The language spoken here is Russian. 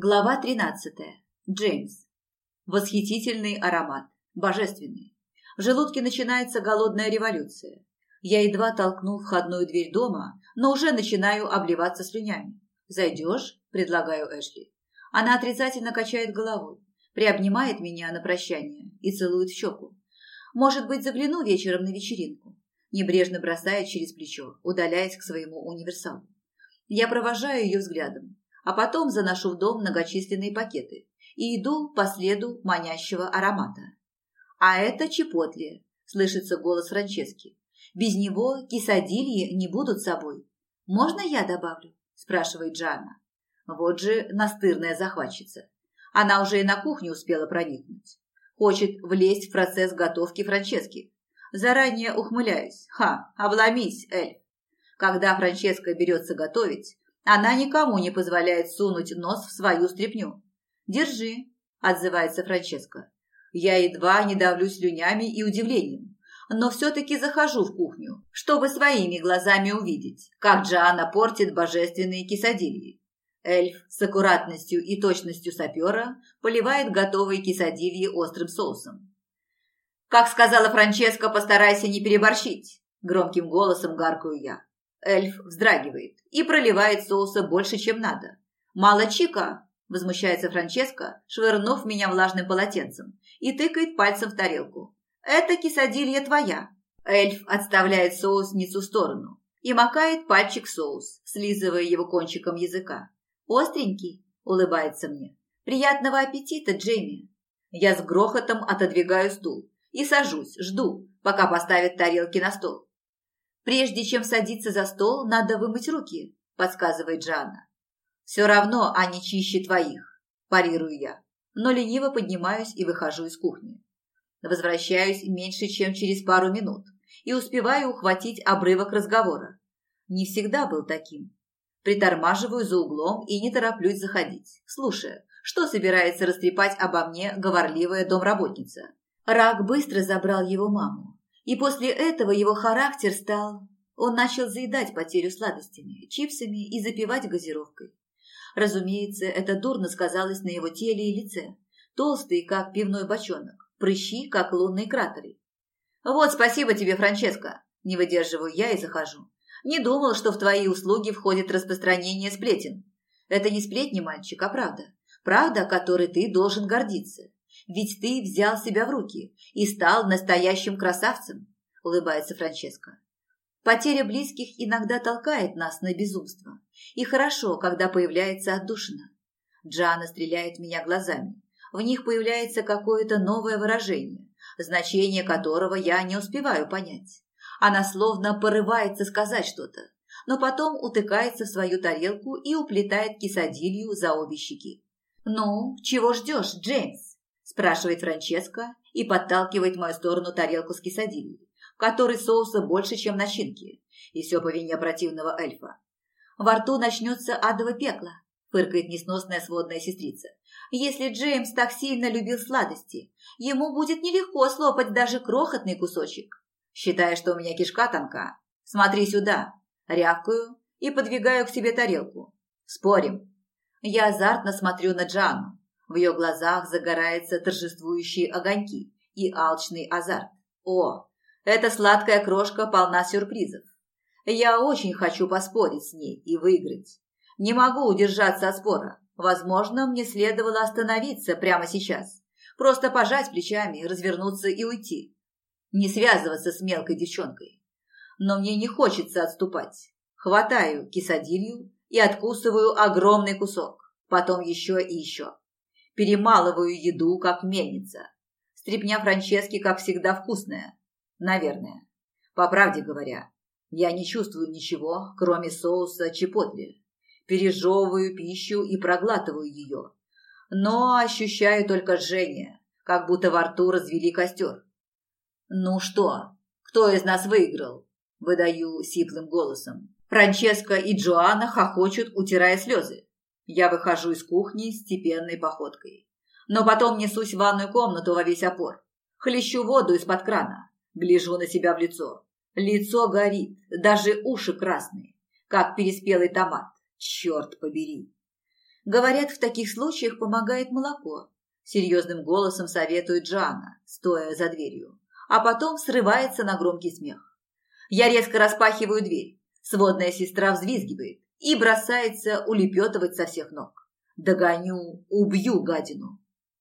Глава 13. Джеймс. Восхитительный аромат. Божественный. В желудке начинается голодная революция. Я едва толкнул входную дверь дома, но уже начинаю обливаться слюнями. «Зайдешь?» – предлагаю Эшли. Она отрицательно качает головой, приобнимает меня на прощание и целует в щеку. «Может быть, загляну вечером на вечеринку?» Небрежно бросает через плечо, удаляясь к своему универсалу. Я провожаю ее взглядом, а потом заношу в дом многочисленные пакеты и иду по следу манящего аромата. «А это чепотли», – слышится голос Франчески. «Без него кисадильи не будут собой. Можно я добавлю?» – спрашивает Джана. Вот же настырная захватчица. Она уже и на кухню успела проникнуть. Хочет влезть в процесс готовки Франчески. Заранее ухмыляюсь. Ха, обломись, Эль. Когда Франческа берется готовить, она никому не позволяет сунуть нос в свою стряпню. «Держи», – отзывается Франческо. Я едва не давлю слюнями и удивлением, но все-таки захожу в кухню, чтобы своими глазами увидеть, как Джоанна портит божественные кисадильи. Эльф с аккуратностью и точностью сапера поливает готовые кисадильи острым соусом. «Как сказала Франческа, постарайся не переборщить», – громким голосом гаркаю я. Эльф вздрагивает и проливает соуса больше, чем надо. «Мало чика!» – возмущается Франческо, швырнув меня влажным полотенцем, и тыкает пальцем в тарелку. «Это кисадилья твоя!» Эльф отставляет соусницу в сторону и макает пальчик в соус, слизывая его кончиком языка. «Остренький!» – улыбается мне. «Приятного аппетита, Джейми!» Я с грохотом отодвигаю стул и сажусь, жду, пока поставят тарелки на стол. «Прежде чем садиться за стол, надо вымыть руки», – подсказывает Жанна. «Все равно они чище твоих», – парирую я, но лениво поднимаюсь и выхожу из кухни. Возвращаюсь меньше, чем через пару минут и успеваю ухватить обрывок разговора. Не всегда был таким. Притормаживаю за углом и не тороплюсь заходить, слушая, что собирается растрепать обо мне говорливая домработница. Рак быстро забрал его маму, и после этого его характер стал... Он начал заедать потерю сладостями, чипсами и запивать газировкой. Разумеется, это дурно сказалось на его теле и лице. Толстый, как пивной бочонок, прыщи, как лунные кратеры. «Вот спасибо тебе, Франческо!» Не выдерживаю я и захожу. «Не думал, что в твои услуги входит распространение сплетен. Это не сплетни, мальчик, а правда. Правда, которой ты должен гордиться. Ведь ты взял себя в руки и стал настоящим красавцем, улыбается Франческо. Потеря близких иногда толкает нас на безумство. И хорошо, когда появляется отдушина. Джана стреляет меня глазами. В них появляется какое-то новое выражение, значение которого я не успеваю понять. Она словно порывается сказать что-то, но потом утыкается в свою тарелку и уплетает кисадилью за обе щеки. «Ну, чего ждешь, Джеймс?» спрашивает Франческо и подталкивает в мою сторону тарелку с кисадилью, в которой соуса больше, чем начинки, и все по вине противного эльфа. Во рту начнется адово пекло, фыркает несносная сводная сестрица. Если Джеймс так сильно любил сладости, ему будет нелегко слопать даже крохотный кусочек. Считая, что у меня кишка тонка, смотри сюда, рявкаю и подвигаю к себе тарелку. Спорим. Я азартно смотрю на Джану, в ее глазах загораются торжествующие огоньки и алчный азарт. О, эта сладкая крошка полна сюрпризов. Я очень хочу поспорить с ней и выиграть. Не могу удержаться от спора. Возможно, мне следовало остановиться прямо сейчас. Просто пожать плечами, развернуться и уйти. Не связываться с мелкой девчонкой. Но мне не хочется отступать. Хватаю кисадилью и откусываю огромный кусок. Потом еще и еще. Перемалываю еду, как мельница. Стрепня Франчески, как всегда, вкусная. Наверное. По правде говоря, я не чувствую ничего, кроме соуса чепотли. Пережевываю пищу и проглатываю ее. Но ощущаю только жжение, как будто во рту развели костер. «Ну что, кто из нас выиграл?» – выдаю сиплым голосом. Франческа и Джоанна хохочут, утирая слезы. Я выхожу из кухни степенной походкой. Но потом несусь в ванную комнату во весь опор. Хлещу воду из-под крана. Гляжу на себя в лицо. Лицо горит, даже уши красные, как переспелый томат. Черт побери! Говорят, в таких случаях помогает молоко. Серьезным голосом советует Джана, стоя за дверью. А потом срывается на громкий смех. Я резко распахиваю дверь. Сводная сестра взвизгивает и бросается улепетывать со всех ног. Догоню, убью гадину.